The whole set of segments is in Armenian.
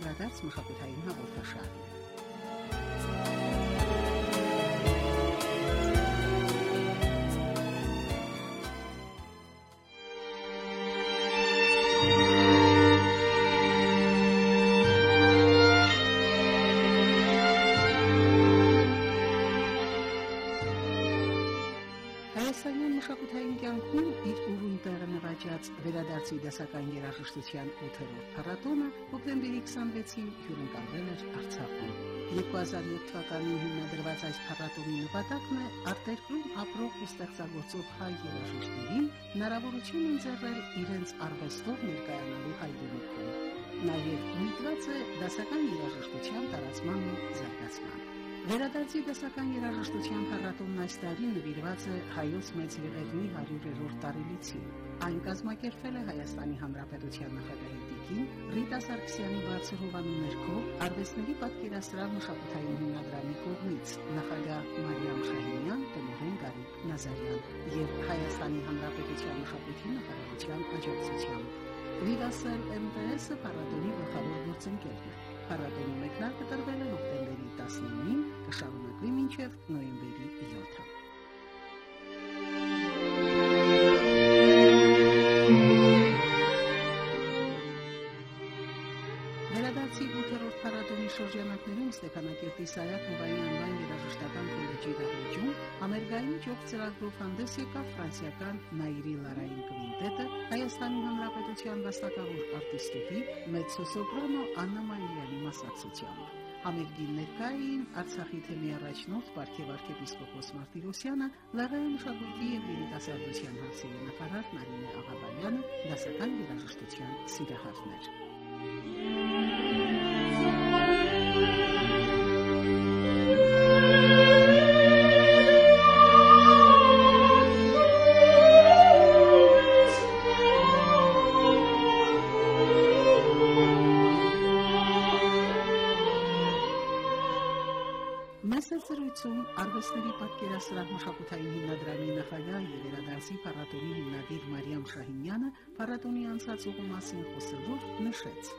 անդրադարձ մշակութային հաղորդաշարն է։ Հայաստանյան նվաճած վերադարձի դասական երաժշտության 8-րդ փառատոնը հոկտեմբերի 26-ին հյուրընկալվել էր Արցախում։ 2007 թվականին հիմնադրված այս փառատոնի նպատակն է արտերկրում ապրող ու ստեղծագործող հայ երաժիշտներին հնարավորություն ընձեռել իրենց արվեստով ներկայանալու հայրենիքում։ Նաև միտված է դասական երաժշտության տարածման ու զարգացման։ Վերադարձի դասական երաժշտության փառատոնն այս տարի նվիրված է հայոց մեծ եղերնի 100-րդ տարելիցին։ Այն կազմակերպվել է Հայաստանի Հանրապետության նախագահի տիկին Ռիտա Սարգսյանի բարձր հովանու ներքո արվեստների պատկերասրահ մշակութային հիմնադրամի կողմից նախագահ Մարիամ Շահինյան, տնօրեն Գարիկ Նազարյան եւ Հայաստանի Հանրապետության մշակույթի նախարարության աջակցությամբ։ Վիվասել MTS-ը փառատոնի գլխավոր գործընկերն է։ Փառատոնի մեկնարկը տրվել է հոկտեմբերի 19-ին, կշարունակվի մինչև նոյեմբերի Սայաթ Նովայի անվան երաժշտական քոլեջի դահլիճում ամերիկայի ճոք ծրագրով հանդես եկավ ֆրանսիական Նայրի Լարային կվինտետը, Հայաստանի Հանրապետության վաստակավոր արտիստուհի մեծոսոպրանո Աննա Մանիրյանի մասնակցությամբ։ Համերգին ներկային Արցախի թեմի առաջնորդ Պարքև arczepiskopos Մարտիրոսյանը, Լարայի մշակույթի եւ երիտասարդության հարցերի նախարար Նարինե Աղաբալյանը, դասական երաժշտության սիրահարներ։ Մասսերույցում արվեստների պատկերասրահ մշակութային հիմնադրամի նախագահ եւ վերադասի փառատոնի հիմնադիր Մարիամ Շահինյանը փառատոնի անցած ուղու մասին խոսելով նշեց.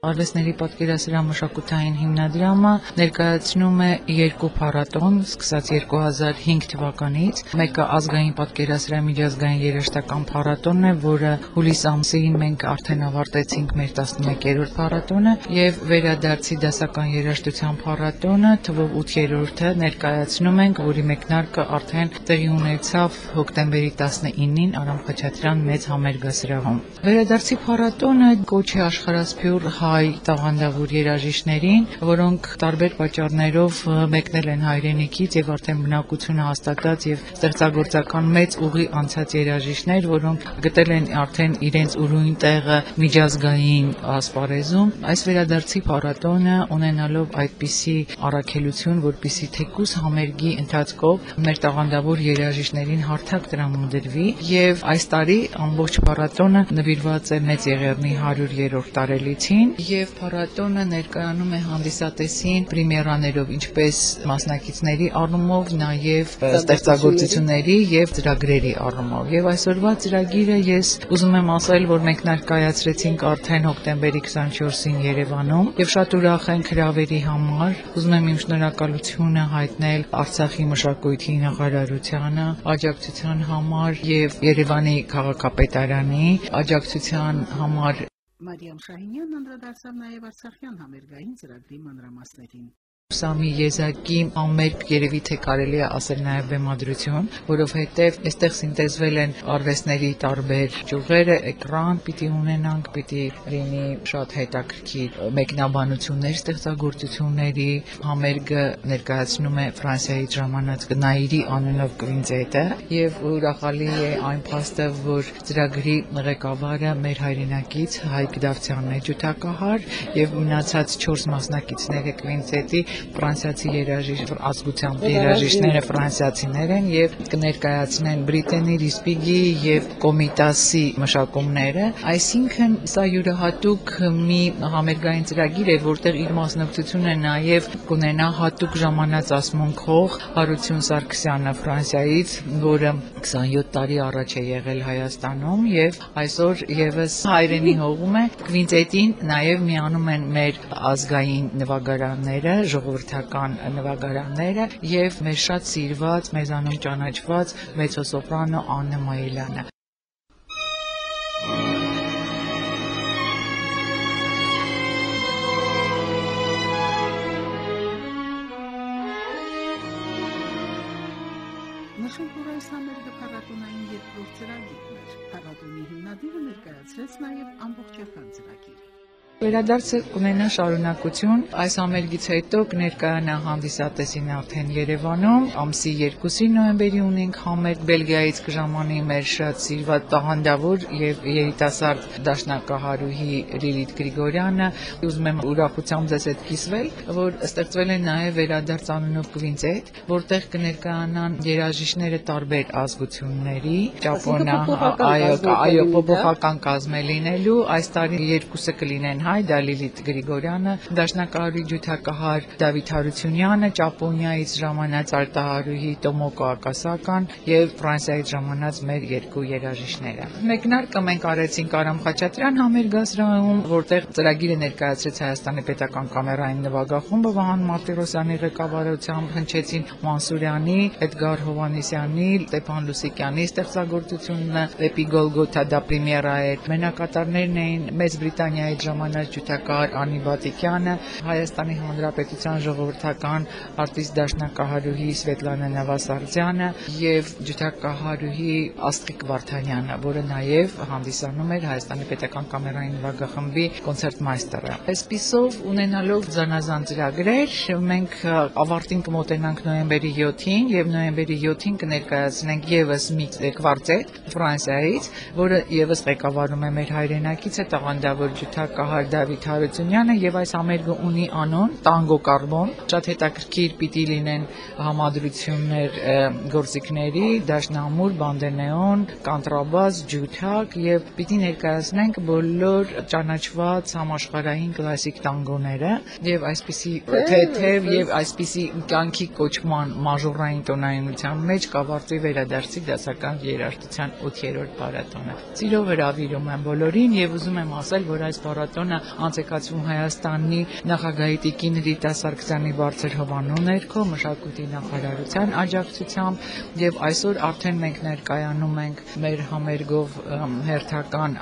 Արվեստների պատկերասրահ մշակութային հիմնադրամը ներկայացնում է երկու փառատոն, սկսած 2005 թվականից։ Մեկը ազգային պատկերասրահ միջազգային երաժշտական փառատոնն է, որը հուլիս ամսին մենք արդեն ավարտեցինք մեր 11-րդ փառատոնը, եւ վերադարձի դասական երաժշտության փառատոնը, թվով 8-րդը ներկայացնում ենք, որի մեկնարկը արդեն տեղի ունեցավ հոկտեմբերի 19-ին Արամ Խաչատրյան մեծ համերգասրահում։ Վերադարձի փառատոնը կոչ է աշխարհասփյուր հայ տաղանդավոր երաժիշտներին, որոնք տարբեր պատճառներով մեկնել են հայրենիքից եւ արդեն բնակությունը հաստատած եւ ստեղծագործական մեծ ուղի անցած երաժիշտներ, որոնք գտել են արդեն իրենց ուրույն տեղը միջազգային ասպարեզում։ Այս վերադարձի փառատոնը ունենալով այդպիսի առաքելություն, որպիսի թեկուս համերգի ընթացքով մեր տաղանդավոր երաժիշտներին հարթակ տրամադրվի եւ այս տարի ամբողջ փառատոնը նվիրված է մեծ եղեռնի 100-րդ տարելիցին եւ փառատոնը ներկայանում է հանդիսատեսին պրեմիերաներով, ինչպես մասնակիցների առումով, նաեւ ստեղծագործությունների եւ ծրագրերի առումով։ Եվ այսօրվա ծրագիրը ես ուզում եմ ասել, որ մենք ներկայացրեցինք արդեն հոկտեմբերի 24-ին Երևանում եւ շատ ուրախ ենք հրավերի համար։ Ուզում եմ իմ շնորհակալությունը հայտնել Արցախի մշակույթի նախարարությանը աջակցության համար եւ Երևանի քաղաքապետարանի աջակցության համար Մարիամ Շահինյանն անդրադարձավ նաև Արցախյան համերգային ծրագրի մանրամասներին։ Սա մի եզակի ամերկ երևի թե կարելի է ասել նաև բեմադրություն, որովհետև այստեղ սինտեզվել են արվեստների տարբեր ճյուղերը, էկրան պիտի ունենանք, պիտի լինի շատ հետաքրքիր մեկնաբանություններ ստեղծագործությունների, համերգը ներկայացնում է Ֆրանսիայից ժամանած Գնայիրի անունով կվինտետը եւ ուրախալի է այն փաստը, որ ծրագրի ղեկավարը մեր հայրենակից Հայկ Դավթյանն է ջութակահար եւ մնացած 4 մասնակիցները կվինտետի ֆրանսիացի երաժիշտ ազգությամբ երաժիշտները. ֆրանսիացիներ են եւ կներկայացնեն Բրիտենի Ռիսպիգի եւ Կոմիտասի մշակումները, այսինքն սա յուրահատուկ մի համերգային ծրագիր է, որտեղ իր մասնակցությունը նաեւ կունենա հատուկ ժամանած ասմունքող Հարություն Սարգսյանը Ֆրանսիայից, որը 27 տարի առաջ է եղել Հայաստանում եւ այսօր եւս հայրենի հողում է կվինտետին նաեւ միանում են մեր ազգային նվագարանները, ժողովրդական նվագարանները եւ մեր շատ սիրված, մեզանում ճանաչված մեծոսոպրանո Աննա Մայելյանը Նշենք, որ այս համերգը փառատոնային երկրորդ ծրագիրն էր։ Փառատոնի հիմնադիրը ներկայացրեց նաև ամբողջական ծրագիրը։ Վերադարձը կունենա շարունակություն։ Այս ամերգից հետո կներկայանա հանդիսատեսին արդեն Երևանում։ Ամսի 2-ի նոյեմբերի ունենք համերգ Բելգիայից կժամանի մեր շատ սիրված տաղանդավոր եւ երիտասարդ դաշնակահարուհի Լիլիթ Գրիգորյանը։ Ուզում եմ ուրախությամբ ձեզ հետ կիսվել, որ ստեղծվել է նաեւ վերադարձ անունով կվինտետ, որտեղ կներկայանան երաժիշտները տարբեր ազգությունների, ճապոնա, այո, այո, փոփոխական կազմ է լինելու։ Այս տարի երկուսը կլինեն հայ Դալիլիթ Գրիգորյանը, դաշնակահարի ջութակահար Դավիթ Հարությունյանը, Ճապոնիայից ժամանած արտահարուհի Տոմոկո Ակասական եւ Ֆրանսիայից ժամանած մեր երկու երաժիշտները։ Մեկնարկը մենք արեցինք Արամ Խաչատրյան համերգասրահում, որտեղ ծրագիրը ներկայացրեց Հայաստանի պետական կամերային նվագախումբը Վահան Մարտիրոսյանի ղեկավարությամբ հնչեցին Մանսուրյանի, Էդգար Հովանեսյանի, Ստեփան Լուսիկյանի ստեղծագործությունը Էպի Գոլգոթա դա պրեմիերա էր։ Մենակատարներն էին Մեծ Բրիտանիայից ժամանած Ջութակար, Անի Բատիկյանը, Հայաստանի Հանրապետության ժողովրդական արտիստ դաշնակահարուհի Սվետլանա Նավասարդյանը եւ ջութակահարուհի Աստղիկ Վարդանյանը, որը նաեւ հանդիսանում էր Հայաստանի Պետական կամերային նվագախմբի կոնցերտմայստերը։ Այսպիսով ունենալով զանազան ծրագրեր, մենք ավարտին կմոտենանք նոյեմբերի 7-ին եւ նոյեմբերի 7-ին կներկայացնենք եւս մի կվարտետ Ֆրանսիայից, որը եւս ղեկավարում է մեր հայրենակիցը տաղանդավոր ջութակահար Դավիթ Հարությունյանը եւ այս համերգը ունի անուն Տանգո Կարբոն։ Շատ հետաքրքիր պիտի լինեն համադրություններ գործիքների, դաշնամուր, բանդենեոն, կանտրաբաս, ջութակ եւ պիտի ներկայացնենք բոլոր ճանաչված համաշխարհային կլասիկ տանգոները եւ այսպիսի թեթև եւ այսպիսի կյանքի կոչման մաժորային տոնայնության մեջ կավարտվի վերադարձի դասական երաժշտության 8-րդ փառատոնը։ Ծիրով հրավիրում եմ բոլորին եւ ուզում եմ ասել, որ այս փառատոնը անցեկացվում Հայաստանի նախագահի Տիկին Ռիտա Սարգսյանի բարձր հովանու ներքո մշակույթի նախարարության աջակցությամբ եւ այսօր արդեն մենք ներկայանում ենք մեր համերգով հերթական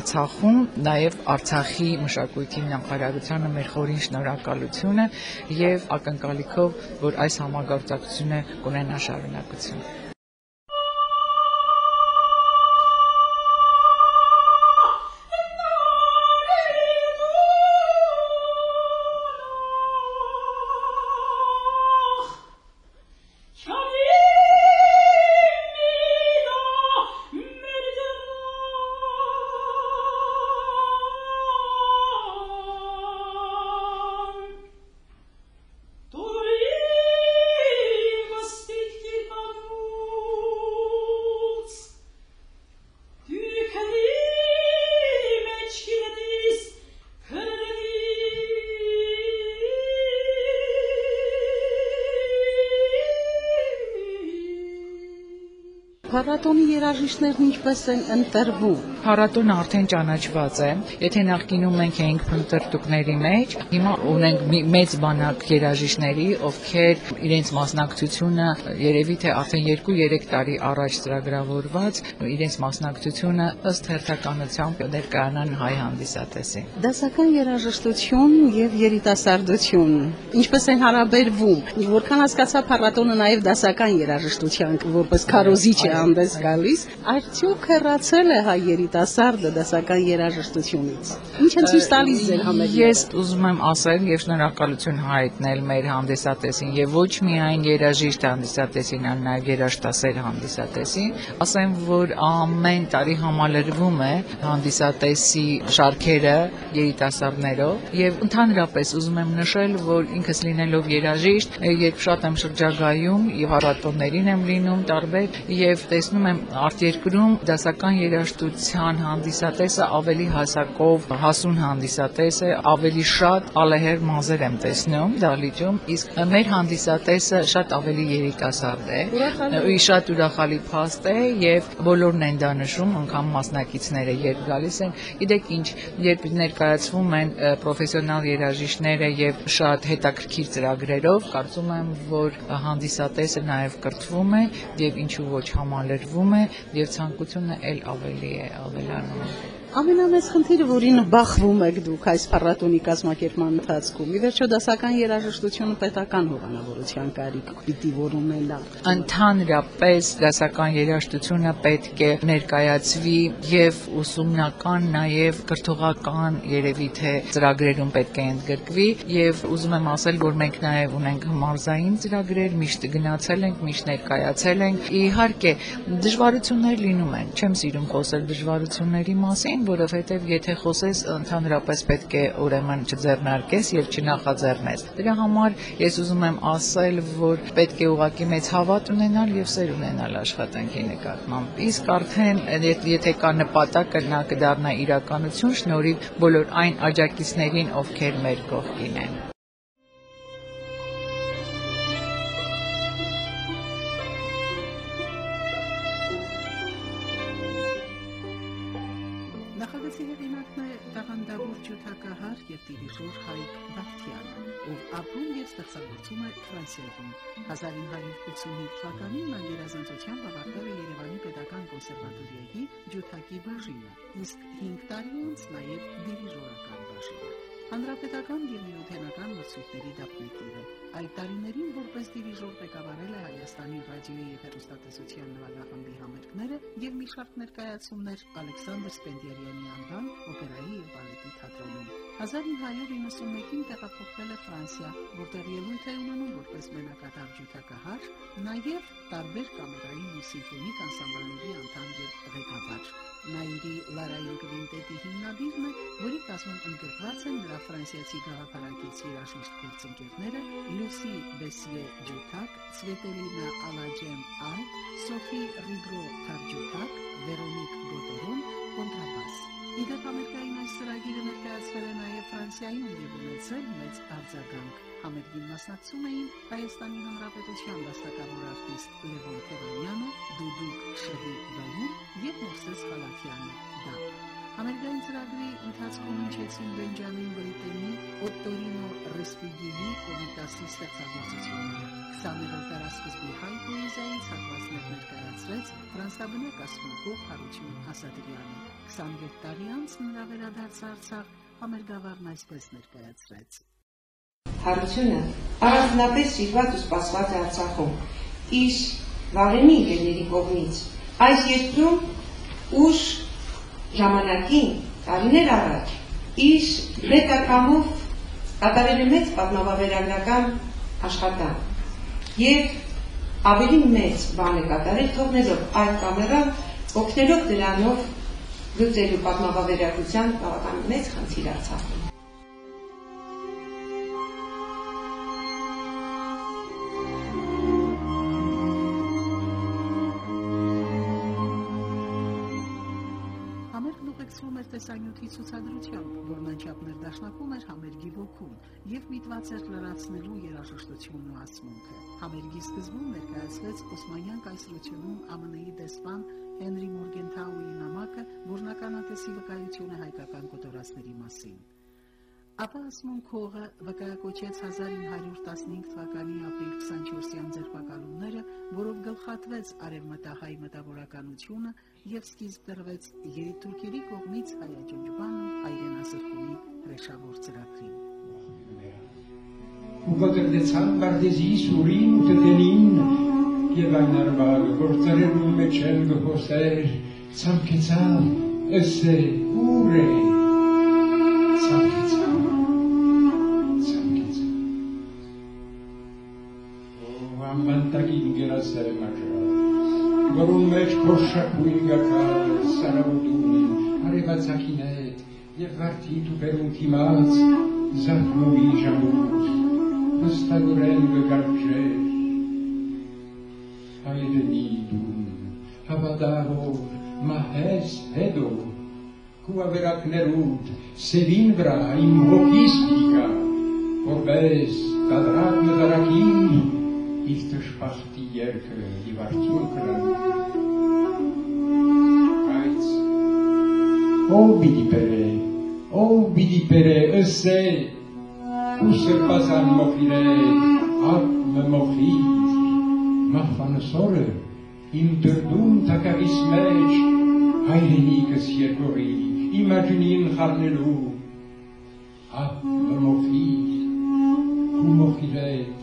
Արցախում նաեւ Արցախի մշակույթի նախարարությանը մեր խորին շնորհակալությունը եւ ակնկալիքով որ այս համագործակցությունը կունենա շարունակություն Փառատոնի երաժիշտներն ինչպես են ընտրվում։ Փառատոնը արդեն ճանաչված է։ Եթե նախկինում մենք էինք փնտրտուկների մեջ, հիմա ունենք մեծ բանակ երաժիշտների, ովքեր իրենց մասնակցությունը երևի թե արդեն 2-3 տարի առաջ ծրագրավորված, իրենց մասնակցությունը ըստ հերթականությամբ ներկայանան հայ հանդիսատեսին։ Դասական երաժշտություն եւ երիտասարդություն ինչպես են հարաբերվում։ Որքան հասկացա փառատոնը նաեւ դասական երաժշտության որպես քարոզիչ է հանդես գալիս, արդյոք հեռացել է հայ երիտասարդը դասական երաժշտությունից։ Ինչ են ցույց տալիս ձեր համերգները։ Ես ուզում եմ ասել եւ շնորհակալություն հայտնել մեր հանդիսատեսին եւ ոչ միայն երաժիշտ հանդիսատեսին, այլ նաեւ երաժշտասեր հանդիսատեսին։ Ասեմ, որ ամեն տարի համալրվում է հանդիսատեսի շարքերը երիտասարդներով եւ ընդհանրապես ուզում եմ նշել, որ ինքս լինելով երաժիշտ, երբ շատ եմ շրջագայում եւ առատոններին եմ լինում տարբեր եւ տեսնում եմ արտերկրում դասական երաժշտության հանդիսատեսը ավելի հասակով հասուն հանդիսատես է, ավելի շատ ալեհեր մազեր եմ տեսնում դալիճում, իսկ մեր հանդիսատեսը շատ ավելի երիտասարդ է։ Ու շատ ուրախալի փաստ է եւ բոլորն են դա նշում, անգամ մասնակիցները երբ գալիս են, գիտեք ինչ, երբ ներկայացվում են պրոֆեսիոնալ երաժիշտները եւ շատ հետաքրքիր ծրագրերով, կարծում եմ, որ հանդիսատեսը նաեւ կրթվում է եւ ինչու ոչ համալրվում է եւ ցանկությունը ել ավելի է 好在哪呢？Ամենամեծ խնդիրը, որին բախվում եք դուք այս փառատոնի կազմակերպման ընթացքում, ի վերջո դասական երաժշտությունը պետական հովանավորության կարիք պիտի որոնելա։ Ընդհանրապես դասական երաժշտությունը պետք է ներկայացվի եւ ուսումնական, նաեւ կրթողական երևի թե ծրագրերում պետք է ընդգրկվի եւ ուզում եմ ասել, որ մենք նաեւ ունենք մարզային ծրագրեր, միշտ գնացել ենք, միշտ ներկայացել ենք։ Իհարկե, դժվարություններ լինում են։ Չեմ սիրում խոսել դժվարությունների մասին, այն, որովհետև եթե խոսես ընդհանրապես պետք է ուրեմն չձեռնարկես եւ չնախաձեռնես։ Դրա համար ես ուզում եմ ասել, որ պետք է ուղակի մեծ հավատ ունենալ եւ սեր ունենալ աշխատանքի նկատմամբ։ Իսկ արդեն եթե կա նպատակը նա կդառնա իրականություն շնորհիվ բոլոր այն աջակիցներին, ովքեր մեր կողքին են։ դիրիժոր Հայկ Բախտյանը, ով ապրում եւ ստեղծագործում է Ֆրանսիայում։ 1985 թվականին նա գերազանցությամբ ավարտել է Երևանի Պետական կոնսերվատորիայի ջութակի բաժինը, իսկ 5 տարի անց նաեւ դիրիժորական բաժինը։ Հանրապետական եւ միութենական մրցույթների դափնեկիր է։ Այդ տարիներին որպես դիրիժոր ղեկավարել է Հայաստանի ռադիոյի հեռուստատեսության նվագախմբի համերգները եւ մի շարք ներկայացումներ Ալեքսանդր Սպենդիարյանի անվան օպերայի եւ բալետի թատրոնում։ 1991-ին տեղափոխվել է Ֆրանսիա, որտեղ ելույթ է ունենում որպես մենակատար ջութակահար, նաև տարբեր կամերային ու սիմֆոնիկ անսամբլների անդամ եւ ղեկավար։ Նաիրի Լարային կվինտետի հիմնադիրն է, որի կազմում ընդգրկված են նրա ֆրանսիացի գաղափարակից երաժիշտ գործընկերները Լուսի Բեսիե ջութակ, Սվետելինա Ալաջեմ Այ, Սոֆի Ռիբրո Թարջութակ, Վերոնիկ Գոտերոն, կոնտրաբաս։ Ամերիկային այս ծրագիրը ներկայացվել է նաև Ֆրանսիայում եւ ունեցել մեծ արձագանք։ Համերգին մասնակցում էին Հայաստանի Հանրապետության դաստակավոր արտիստ Լևոն Թևանյանը, Դուդուկ Շեհի Բալուն եւ Մովսես Խալաթյանը։ Դա Ամերիկյան ծրագրի ընթացքում հնչեցին Բենջամին Բրիտենի, Օտտորինո Ռեսպիգիլի կոմիտասի ստեղծագործությունները։ 20-րդ դարաշրջանի հայ պոեզիայից հատվածներ ներկայացրեց ֆրանսաբնակ ասմունքող Հարություն Ասադրյանը։ 27 տարի անց նրա վերադարձ Արցախ համերգավարն այսպես ներկայացրեց։ Հարությունը առանձնապես սիրված ու սպասված է Արցախում։ Իր վաղեմի ընկերների կողմից այս երկրում ուշ ժամանակին, տարիներ առաջ, իր մետակամով կատարել է մեծ պատմավավերագրական աշխատանք եւ ավելի մեծ բան է կատարել թողնելով այդ կամերան օգնելով դրանով լուծելու պատմավավերագրության բավական մեծ խնդիր Արցախում տեսանյութի ցուցադրությամբ, որն անչափ ներդաշնակում էր համերգի ոգուն եւ միտված էր լրացնելու երաժշտությունն ու ասմունքը։ Համերգի սկզբում ներկայացվեց Օսմանյան կայսրությունում ԱՄՆ-ի դեսպան Հենրի Մորգենթաուի նամակը, որն ականատեսի վկայություն է հայկական կոտորածների մասին։ Ապա ասմունքողը վկայակոչեց 1915 թվականի ապրիլ 24-յան ձերբակալումները, որով գլխատվեց արևմտահայ մտավորականությունը եւ սկիզբ դրվեց երիտուրքերի կողմից հայաճնջման ու հայրենասրկումի հրեշավոր ծրագրին։ Ուղղակցեցան բարդեզի սուրին ու տտենին եւ այն արվալ գործերում մեջ էլ գոհսեր ցամքեցան Ըսե ուր bizlere major. Gorulmec coscia quinga cal, sanauduni, areva gli è partito per un timaz, zafnui jamus, stagorelve garger, aere nidum, avadaro, mahes edo, cua se sevinvra in vocistica, orbes, cadrat, darakim, իր տշպախտի երկը և արդյուն կրան բայց ով պիտի պերե ով պիտի պերե ըսե ու սրպազան մոխիրետ ատ մմոխիր մախվանսորը իմ դրդում թակավիս մեջ հայրենիքս երկորի իմ աջնին խարնելու ատ մմոխիր ու մոխիրետ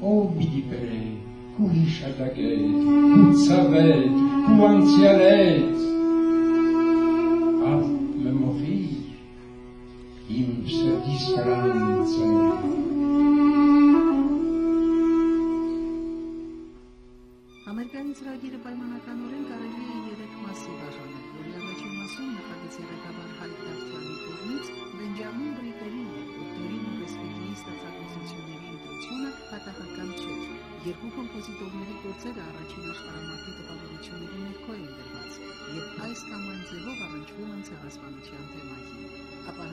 ով պիտի պերե ու հիշադագետ ու ցավետ ու անցյալետ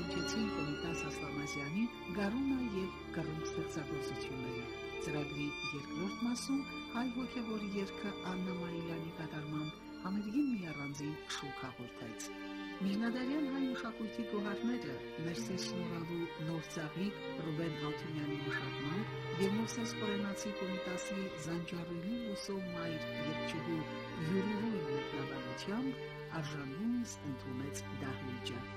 հնչեցին Կոմիտաս Ասլամազյանի Գարունա եւ Կռում ստեղծագործությունները։ Ծրագրի երկրորդ մասում հայ հոգևորի երգը Աննա Մարիլյանի կատարմամբ համերգին մի առանձին շուք հաղորդեց։ Միհնադարյան հայ մշակույթի գոհարները Մերսես Նորալու Նոր ծաղիկ Ռուբեն Հալթունյանի մշակմամբ եւ Մովսես Կորենացի Կոմիտասի Զանջարելի Լուսո Մայր երգչուհու Յուրուհու նկարահանությամբ արժանունս ընդունեց դահլիճը։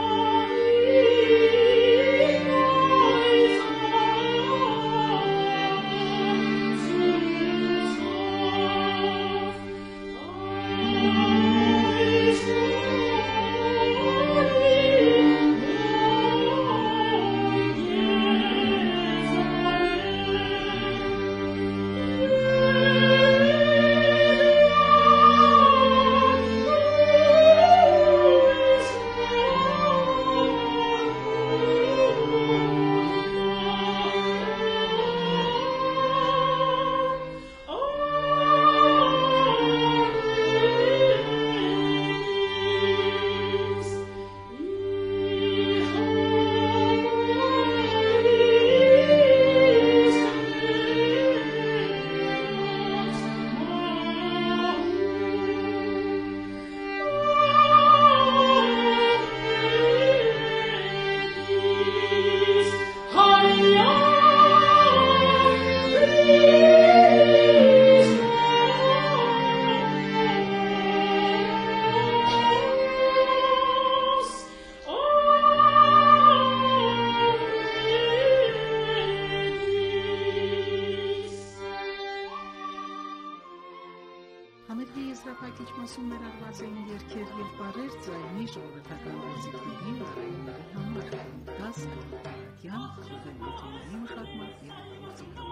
Եզրափակիչ մասում ներառված էին երգեր եւ բարեր ծայրի ժողովրդական գործիքների վարայինների համար։ Դաս Ալիքյան, Ռուբեն Լոթոնյանի մշակմամբ եւ գործիքներ։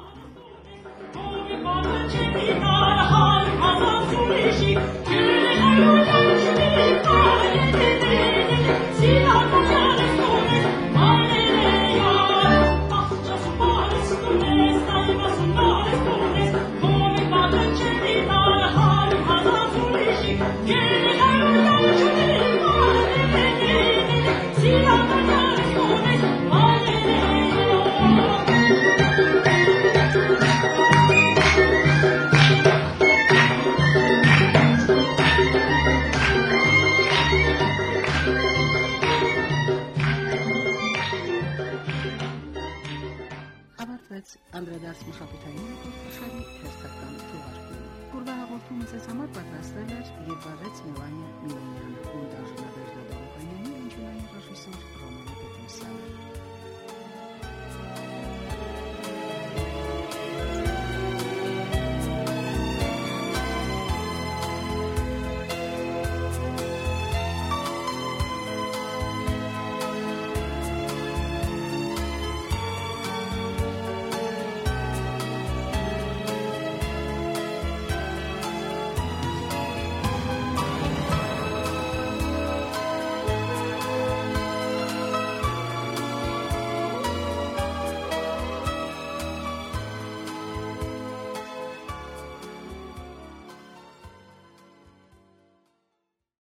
Ավարտվեց